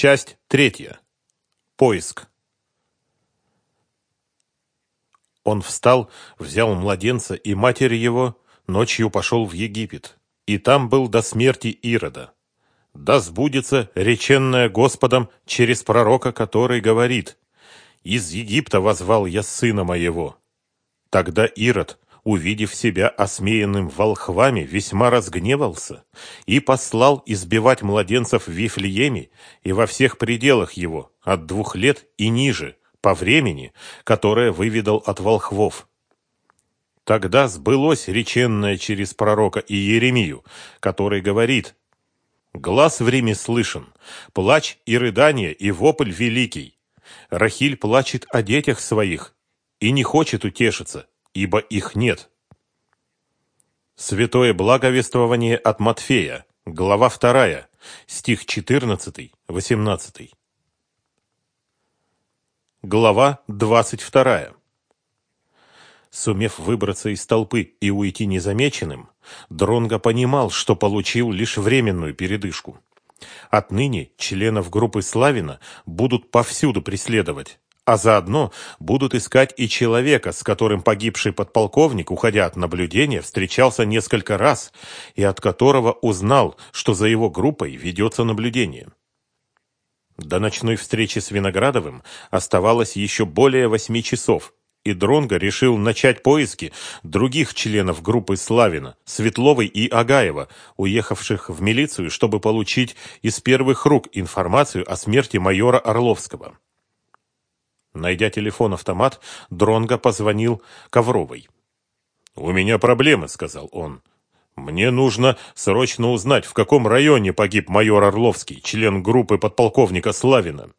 Часть третья. Поиск. Он встал, взял младенца и матери его, ночью пошел в Египет, и там был до смерти Ирода. Да сбудется реченное Господом через пророка, который говорит, «Из Египта возвал я сына моего». Тогда Ирод, увидев себя осмеянным волхвами, весьма разгневался и послал избивать младенцев в Вифлееме и во всех пределах его, от двух лет и ниже, по времени, которое выведал от волхвов. Тогда сбылось реченное через пророка Иеремию, который говорит «Глаз в Риме слышен, плач и рыдание, и вопль великий. Рахиль плачет о детях своих и не хочет утешиться, ибо их нет. Святое благовествование от Матфея, глава 2, стих 14-18. Глава 22. Сумев выбраться из толпы и уйти незамеченным, Дронго понимал, что получил лишь временную передышку. Отныне членов группы Славина будут повсюду преследовать, а заодно будут искать и человека, с которым погибший подполковник, уходя от наблюдения, встречался несколько раз и от которого узнал, что за его группой ведется наблюдение. До ночной встречи с Виноградовым оставалось еще более восьми часов, и Дронго решил начать поиски других членов группы Славина, Светловой и Агаева, уехавших в милицию, чтобы получить из первых рук информацию о смерти майора Орловского. Найдя телефон-автомат, Дронго позвонил Ковровой. «У меня проблемы», — сказал он. «Мне нужно срочно узнать, в каком районе погиб майор Орловский, член группы подполковника Славина».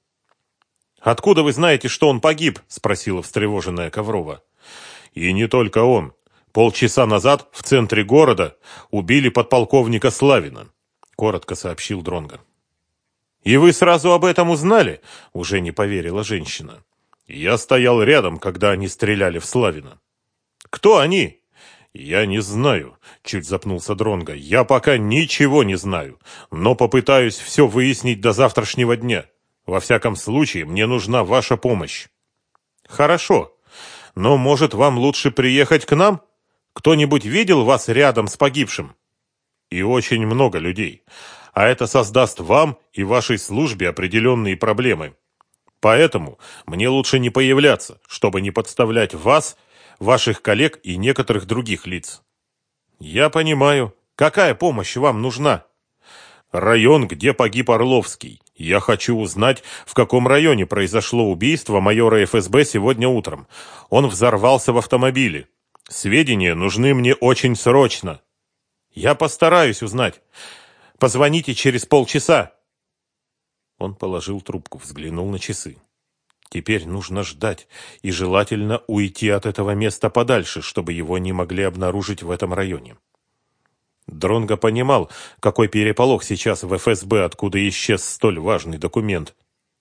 «Откуда вы знаете, что он погиб?» — спросила встревоженная Коврова. «И не только он. Полчаса назад в центре города убили подполковника Славина», — коротко сообщил Дронго. «И вы сразу об этом узнали?» — уже не поверила женщина. Я стоял рядом, когда они стреляли в Славина. Кто они? Я не знаю, чуть запнулся Дронга. Я пока ничего не знаю, но попытаюсь все выяснить до завтрашнего дня. Во всяком случае, мне нужна ваша помощь. Хорошо. Но, может, вам лучше приехать к нам? Кто-нибудь видел вас рядом с погибшим? И очень много людей. А это создаст вам и вашей службе определенные проблемы. Поэтому мне лучше не появляться, чтобы не подставлять вас, ваших коллег и некоторых других лиц. Я понимаю. Какая помощь вам нужна? Район, где погиб Орловский. Я хочу узнать, в каком районе произошло убийство майора ФСБ сегодня утром. Он взорвался в автомобиле. Сведения нужны мне очень срочно. Я постараюсь узнать. Позвоните через полчаса. Он положил трубку, взглянул на часы. Теперь нужно ждать и желательно уйти от этого места подальше, чтобы его не могли обнаружить в этом районе. Дронго понимал, какой переполох сейчас в ФСБ, откуда исчез столь важный документ.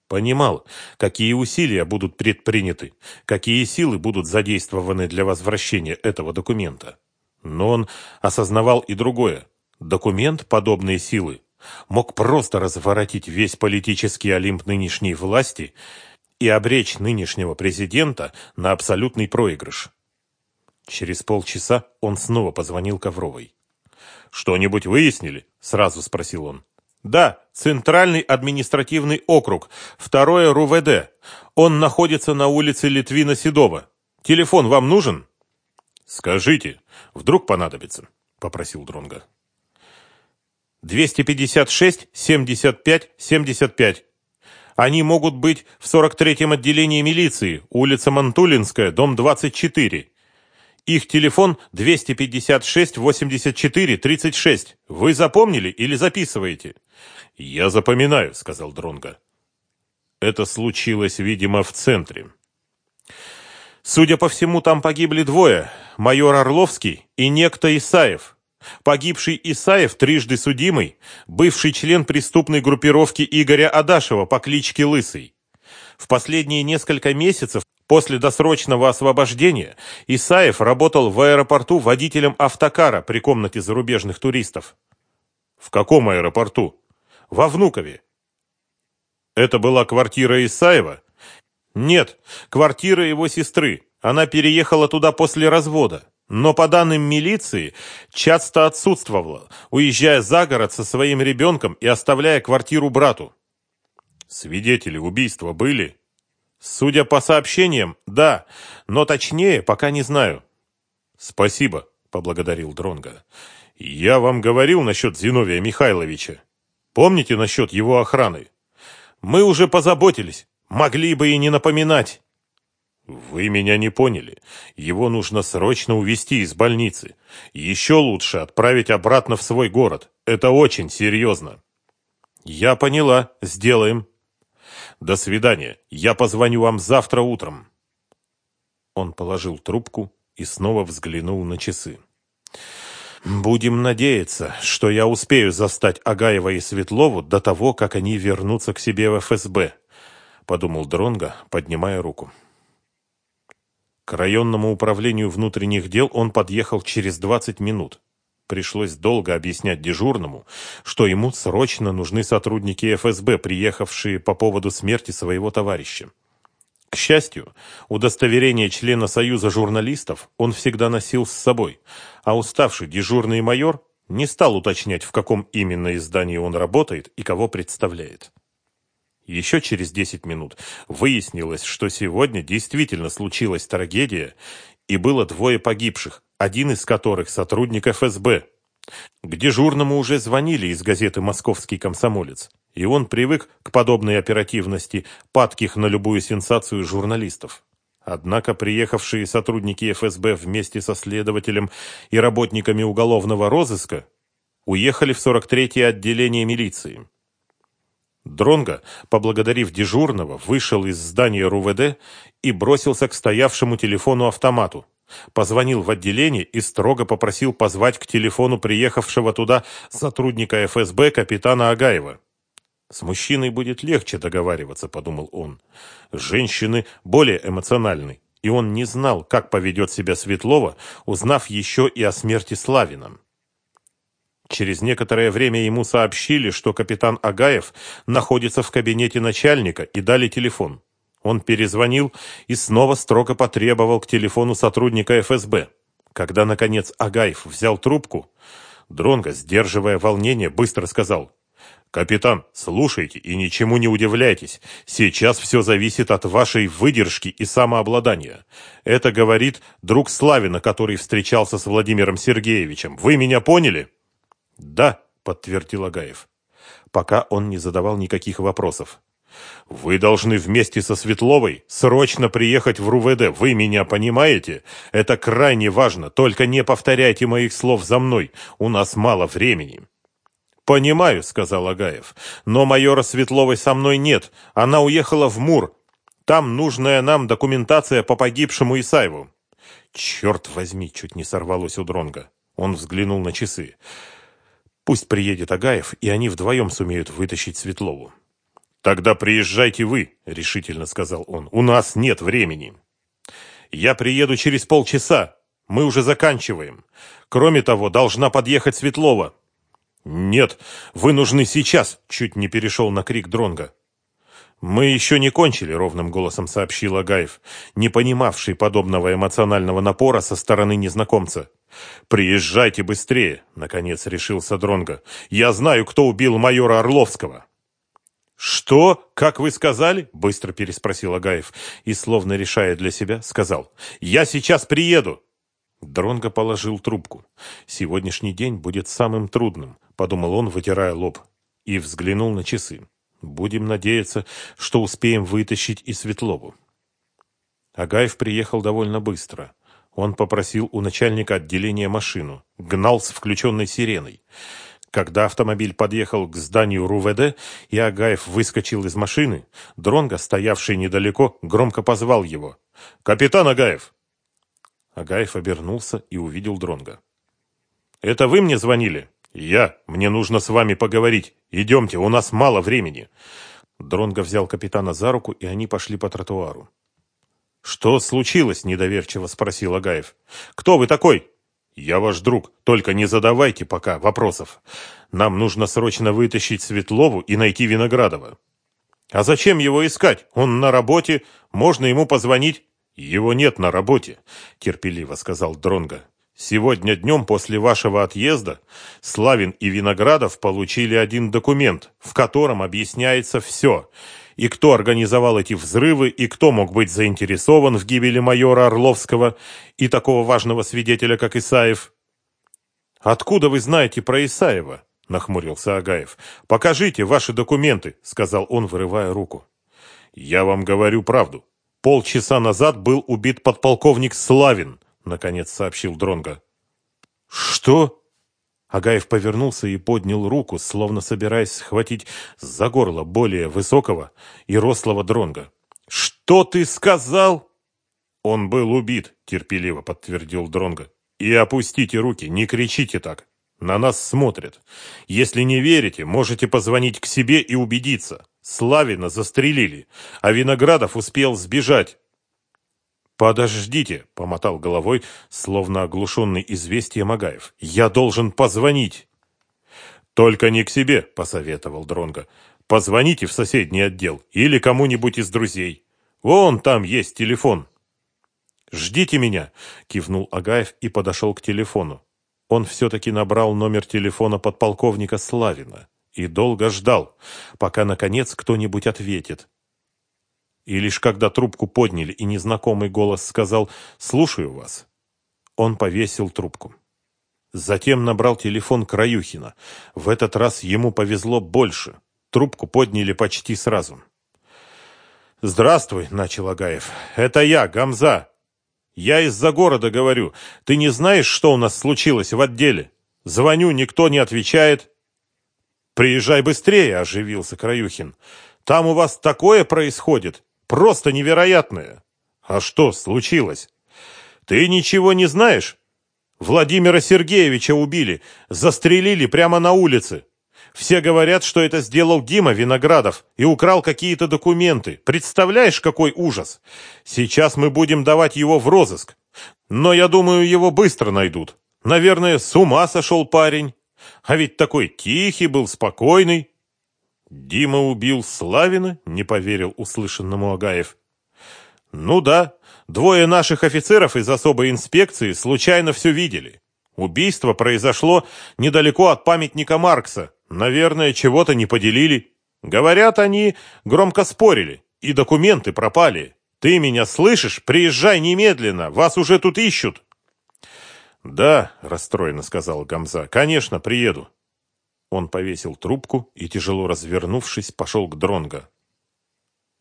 Понимал, какие усилия будут предприняты, какие силы будут задействованы для возвращения этого документа. Но он осознавал и другое. Документ подобной силы мог просто разворотить весь политический олимп нынешней власти и обречь нынешнего президента на абсолютный проигрыш. Через полчаса он снова позвонил Ковровой. «Что-нибудь выяснили?» – сразу спросил он. «Да, Центральный административный округ, второе РУВД. Он находится на улице Литвина-Седова. Телефон вам нужен?» «Скажите, вдруг понадобится», – попросил Дронга. 256 75 75. Они могут быть в 43-м отделении милиции, улица Мантулинская, дом 24. Их телефон 256 84 36. Вы запомнили или записываете? Я запоминаю, сказал Дронга. Это случилось, видимо, в центре. Судя по всему, там погибли двое: майор Орловский и некто Исаев. Погибший Исаев, трижды судимый, бывший член преступной группировки Игоря Адашева по кличке Лысый. В последние несколько месяцев после досрочного освобождения Исаев работал в аэропорту водителем автокара при комнате зарубежных туристов. В каком аэропорту? Во Внукове. Это была квартира Исаева? Нет, квартира его сестры. Она переехала туда после развода. Но по данным милиции, часто отсутствовала, уезжая за город со своим ребенком и оставляя квартиру брату. Свидетели убийства были? Судя по сообщениям, да, но точнее пока не знаю. Спасибо, поблагодарил Дронга. Я вам говорил насчет Зиновия Михайловича. Помните насчет его охраны? Мы уже позаботились, могли бы и не напоминать. Вы меня не поняли. Его нужно срочно увезти из больницы. Еще лучше отправить обратно в свой город. Это очень серьезно. Я поняла. Сделаем. До свидания. Я позвоню вам завтра утром. Он положил трубку и снова взглянул на часы. Будем надеяться, что я успею застать Агаева и Светлову до того, как они вернутся к себе в ФСБ, подумал Дронга, поднимая руку. К районному управлению внутренних дел он подъехал через 20 минут. Пришлось долго объяснять дежурному, что ему срочно нужны сотрудники ФСБ, приехавшие по поводу смерти своего товарища. К счастью, удостоверение члена Союза журналистов он всегда носил с собой, а уставший дежурный майор не стал уточнять, в каком именно издании он работает и кого представляет. Еще через 10 минут выяснилось, что сегодня действительно случилась трагедия, и было двое погибших, один из которых сотрудник ФСБ. К дежурному уже звонили из газеты «Московский комсомолец», и он привык к подобной оперативности, падких на любую сенсацию журналистов. Однако приехавшие сотрудники ФСБ вместе со следователем и работниками уголовного розыска уехали в 43-е отделение милиции. Дронго, поблагодарив дежурного, вышел из здания РУВД и бросился к стоявшему телефону-автомату. Позвонил в отделение и строго попросил позвать к телефону приехавшего туда сотрудника ФСБ капитана Агаева. «С мужчиной будет легче договариваться», — подумал он. «Женщины более эмоциональны, и он не знал, как поведет себя Светлова, узнав еще и о смерти Славина». Через некоторое время ему сообщили, что капитан Агаев находится в кабинете начальника и дали телефон. Он перезвонил и снова строго потребовал к телефону сотрудника ФСБ. Когда, наконец, Агаев взял трубку, Дронго, сдерживая волнение, быстро сказал «Капитан, слушайте и ничему не удивляйтесь. Сейчас все зависит от вашей выдержки и самообладания. Это говорит друг Славина, который встречался с Владимиром Сергеевичем. Вы меня поняли?» «Да», — подтвердил Агаев. Пока он не задавал никаких вопросов. «Вы должны вместе со Светловой срочно приехать в РУВД, вы меня понимаете? Это крайне важно, только не повторяйте моих слов за мной, у нас мало времени». «Понимаю», — сказал Агаев, — «но майора Светловой со мной нет, она уехала в Мур. Там нужная нам документация по погибшему Исаеву». «Черт возьми!» — чуть не сорвалось у Дронга. Он взглянул на часы. Пусть приедет Агаев, и они вдвоем сумеют вытащить Светлову. «Тогда приезжайте вы», — решительно сказал он. «У нас нет времени». «Я приеду через полчаса. Мы уже заканчиваем. Кроме того, должна подъехать Светлова». «Нет, вы нужны сейчас», — чуть не перешел на крик Дронга. «Мы еще не кончили», — ровным голосом сообщил Агаев, не понимавший подобного эмоционального напора со стороны незнакомца. «Приезжайте быстрее», — наконец решился Дронга. «Я знаю, кто убил майора Орловского». «Что? Как вы сказали?» — быстро переспросил Агаев и, словно решая для себя, сказал. «Я сейчас приеду». Дронго положил трубку. «Сегодняшний день будет самым трудным», — подумал он, вытирая лоб, и взглянул на часы. «Будем надеяться, что успеем вытащить и Светлову». Агаев приехал довольно быстро. Он попросил у начальника отделения машину, гнал с включенной сиреной. Когда автомобиль подъехал к зданию РУВД, и Агаев выскочил из машины, Дронго, стоявший недалеко, громко позвал его. «Капитан Агаев!» Агаев обернулся и увидел Дронга. «Это вы мне звонили?» «Я. Мне нужно с вами поговорить. Идемте, у нас мало времени». Дронго взял капитана за руку, и они пошли по тротуару. «Что случилось?» – недоверчиво спросил Агаев. «Кто вы такой?» «Я ваш друг, только не задавайте пока вопросов. Нам нужно срочно вытащить Светлову и найти Виноградова». А зачем его искать? Он на работе, можно ему позвонить. Его нет на работе, терпеливо сказал Дронга. Сегодня днем после вашего отъезда Славин и Виноградов получили один документ, в котором объясняется все. И кто организовал эти взрывы, и кто мог быть заинтересован в гибели майора Орловского и такого важного свидетеля, как Исаев. «Откуда вы знаете про Исаева?» – нахмурился Агаев. «Покажите ваши документы», – сказал он, вырывая руку. «Я вам говорю правду. Полчаса назад был убит подполковник Славин», – наконец сообщил Дронга. «Что?» Агаев повернулся и поднял руку, словно собираясь схватить за горло более высокого и рослого Дронга. «Что ты сказал?» «Он был убит», — терпеливо подтвердил Дронга. «И опустите руки, не кричите так. На нас смотрят. Если не верите, можете позвонить к себе и убедиться. Славина застрелили, а Виноградов успел сбежать. «Подождите», — помотал головой, словно оглушенный известием Агаев. «Я должен позвонить». «Только не к себе», — посоветовал Дронго. «Позвоните в соседний отдел или кому-нибудь из друзей. Вон там есть телефон». «Ждите меня», — кивнул Агаев и подошел к телефону. Он все-таки набрал номер телефона подполковника Славина и долго ждал, пока, наконец, кто-нибудь ответит. И лишь когда трубку подняли, и незнакомый голос сказал «Слушаю вас», он повесил трубку. Затем набрал телефон Краюхина. В этот раз ему повезло больше. Трубку подняли почти сразу. «Здравствуй», — начал Агаев. «Это я, Гамза. Я из-за города говорю. Ты не знаешь, что у нас случилось в отделе? Звоню, никто не отвечает». «Приезжай быстрее», — оживился Краюхин. «Там у вас такое происходит. Просто невероятное. А что случилось? Ты ничего не знаешь? Владимира Сергеевича убили, застрелили прямо на улице. Все говорят, что это сделал Дима Виноградов и украл какие-то документы. Представляешь, какой ужас? Сейчас мы будем давать его в розыск. Но я думаю, его быстро найдут. Наверное, с ума сошел парень. А ведь такой тихий был, спокойный. Дима убил Славина? Не поверил услышанному Агаев. Ну да, двое наших офицеров из особой инспекции случайно все видели. Убийство произошло недалеко от памятника Маркса. Наверное, чего-то не поделили. Говорят, они громко спорили, и документы пропали. Ты меня слышишь? Приезжай немедленно, вас уже тут ищут. Да, расстроенно сказал Гамза. Конечно, приеду. Он повесил трубку и, тяжело развернувшись, пошел к Дронго.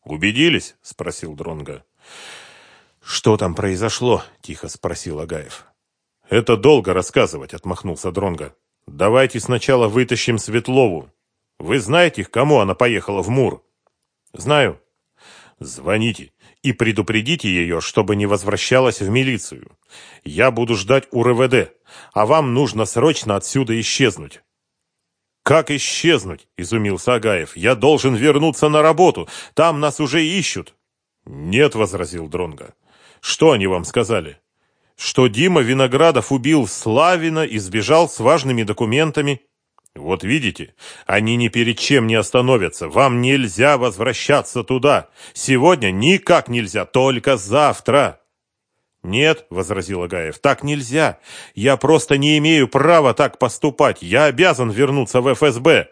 «Убедились?» — спросил Дронго. «Что там произошло?» — тихо спросил Агаев. «Это долго рассказывать», — отмахнулся Дронго. «Давайте сначала вытащим Светлову. Вы знаете, к кому она поехала в Мур?» «Знаю». «Звоните и предупредите ее, чтобы не возвращалась в милицию. Я буду ждать у РВД, а вам нужно срочно отсюда исчезнуть». «Как исчезнуть?» – изумился Агаев. «Я должен вернуться на работу. Там нас уже ищут». «Нет», – возразил Дронга. «Что они вам сказали?» «Что Дима Виноградов убил Славина и сбежал с важными документами». «Вот видите, они ни перед чем не остановятся. Вам нельзя возвращаться туда. Сегодня никак нельзя, только завтра». «Нет», — возразил Агаев, — «так нельзя. Я просто не имею права так поступать. Я обязан вернуться в ФСБ».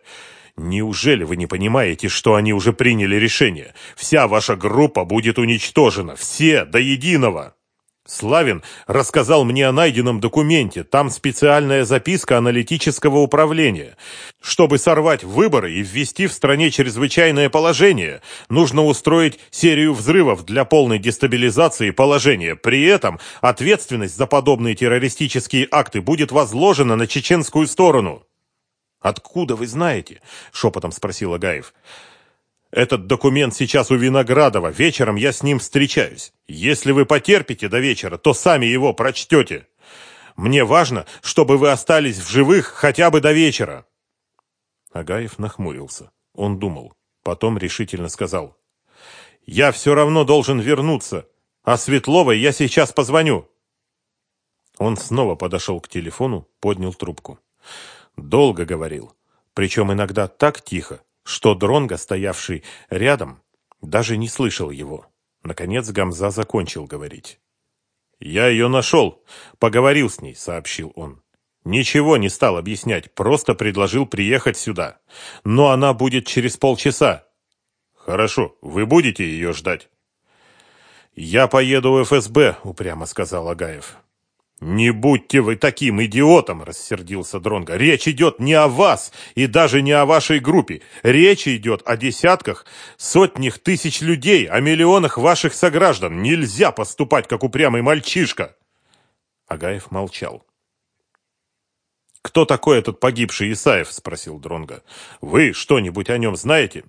«Неужели вы не понимаете, что они уже приняли решение? Вся ваша группа будет уничтожена. Все, до единого!» Славин рассказал мне о найденном документе. Там специальная записка аналитического управления. Чтобы сорвать выборы и ввести в стране чрезвычайное положение, нужно устроить серию взрывов для полной дестабилизации положения. При этом ответственность за подобные террористические акты будет возложена на чеченскую сторону. «Откуда вы знаете?» – шепотом спросил Агаев. Этот документ сейчас у Виноградова. Вечером я с ним встречаюсь. Если вы потерпите до вечера, то сами его прочтете. Мне важно, чтобы вы остались в живых хотя бы до вечера. Агаев нахмурился. Он думал. Потом решительно сказал. Я все равно должен вернуться. А Светловой я сейчас позвоню. Он снова подошел к телефону, поднял трубку. Долго говорил. Причем иногда так тихо, что Дронго, стоявший рядом, даже не слышал его. Наконец Гамза закончил говорить. «Я ее нашел, поговорил с ней», — сообщил он. «Ничего не стал объяснять, просто предложил приехать сюда. Но она будет через полчаса». «Хорошо, вы будете ее ждать?» «Я поеду в ФСБ», — упрямо сказал Агаев. «Не будьте вы таким идиотом!» – рассердился Дронга. «Речь идет не о вас и даже не о вашей группе. Речь идет о десятках, сотнях тысяч людей, о миллионах ваших сограждан. Нельзя поступать, как упрямый мальчишка!» Агаев молчал. «Кто такой этот погибший Исаев?» – спросил Дронга. «Вы что-нибудь о нем знаете?»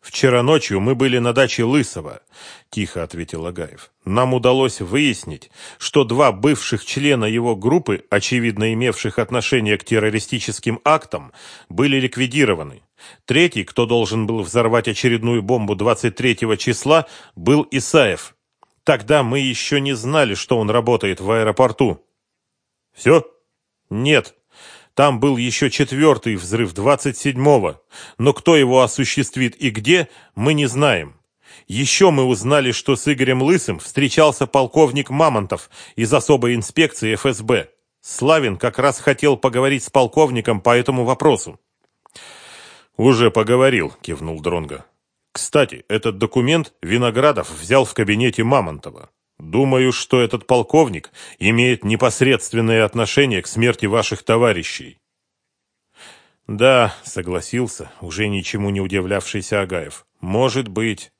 «Вчера ночью мы были на даче Лысого», – тихо ответил Агаев. «Нам удалось выяснить, что два бывших члена его группы, очевидно имевших отношение к террористическим актам, были ликвидированы. Третий, кто должен был взорвать очередную бомбу 23 числа, был Исаев. Тогда мы еще не знали, что он работает в аэропорту». «Все?» «Нет», там был еще четвертый взрыв 27-го, но кто его осуществит и где, мы не знаем. Еще мы узнали, что с Игорем Лысым встречался полковник Мамонтов из особой инспекции ФСБ. Славин как раз хотел поговорить с полковником по этому вопросу. «Уже поговорил», — кивнул Дронга. «Кстати, этот документ Виноградов взял в кабинете Мамонтова. Думаю, что этот полковник имеет непосредственное отношение к смерти ваших товарищей. Да, согласился, уже ничему не удивлявшийся Агаев. Может быть.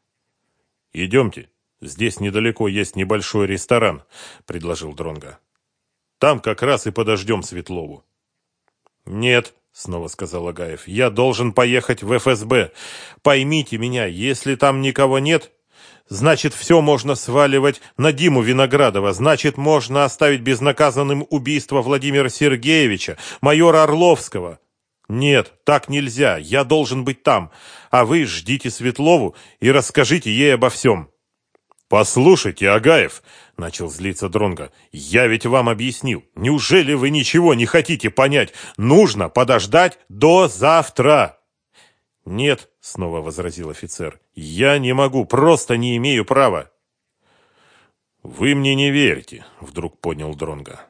Идемте. Здесь недалеко есть небольшой ресторан, предложил Дронга. Там как раз и подождем Светлову. Нет, снова сказал Агаев. Я должен поехать в ФСБ. Поймите меня, если там никого нет, Значит, все можно сваливать на Диму Виноградова. Значит, можно оставить безнаказанным убийство Владимира Сергеевича, майора Орловского. Нет, так нельзя. Я должен быть там. А вы ждите Светлову и расскажите ей обо всем. Послушайте, Агаев, начал злиться Дронга. Я ведь вам объяснил. Неужели вы ничего не хотите понять? Нужно подождать до завтра. «Нет», — снова возразил офицер, — «я не могу, просто не имею права». «Вы мне не верите», — вдруг понял Дронга.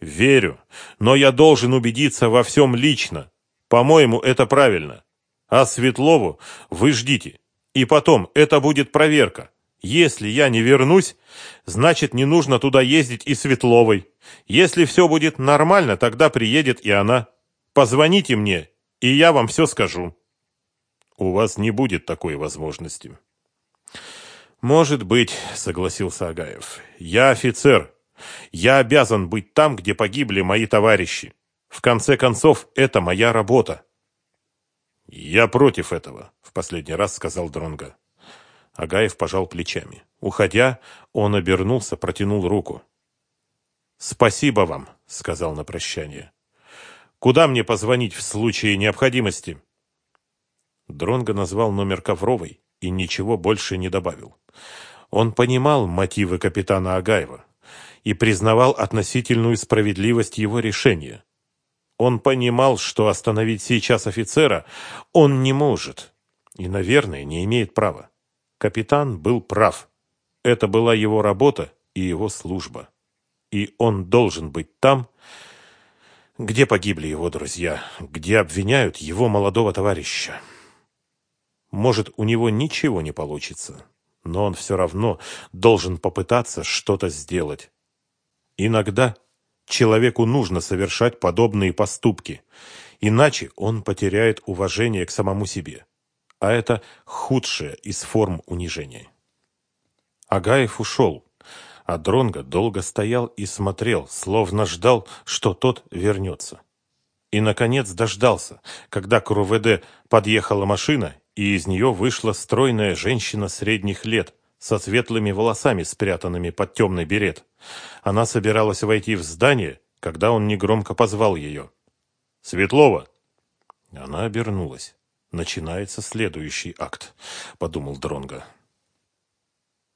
«Верю, но я должен убедиться во всем лично. По-моему, это правильно. А Светлову вы ждите. И потом, это будет проверка. Если я не вернусь, значит, не нужно туда ездить и Светловой. Если все будет нормально, тогда приедет и она. Позвоните мне, и я вам все скажу». У вас не будет такой возможности. Может быть, согласился Агаев. Я офицер. Я обязан быть там, где погибли мои товарищи. В конце концов, это моя работа. Я против этого, в последний раз сказал Дронга. Агаев пожал плечами. Уходя, он обернулся, протянул руку. «Спасибо вам», — сказал на прощание. «Куда мне позвонить в случае необходимости?» Дронго назвал номер Ковровой и ничего больше не добавил. Он понимал мотивы капитана Агаева и признавал относительную справедливость его решения. Он понимал, что остановить сейчас офицера он не может и, наверное, не имеет права. Капитан был прав. Это была его работа и его служба. И он должен быть там, где погибли его друзья, где обвиняют его молодого товарища. Может, у него ничего не получится, но он все равно должен попытаться что-то сделать. Иногда человеку нужно совершать подобные поступки, иначе он потеряет уважение к самому себе. А это худшая из форм унижения. Агаев ушел, а Дронго долго стоял и смотрел, словно ждал, что тот вернется. И, наконец, дождался, когда к РУВД подъехала машина и из нее вышла стройная женщина средних лет со светлыми волосами, спрятанными под темный берет. Она собиралась войти в здание, когда он негромко позвал ее. «Светлова!» Она обернулась. «Начинается следующий акт», — подумал Дронга.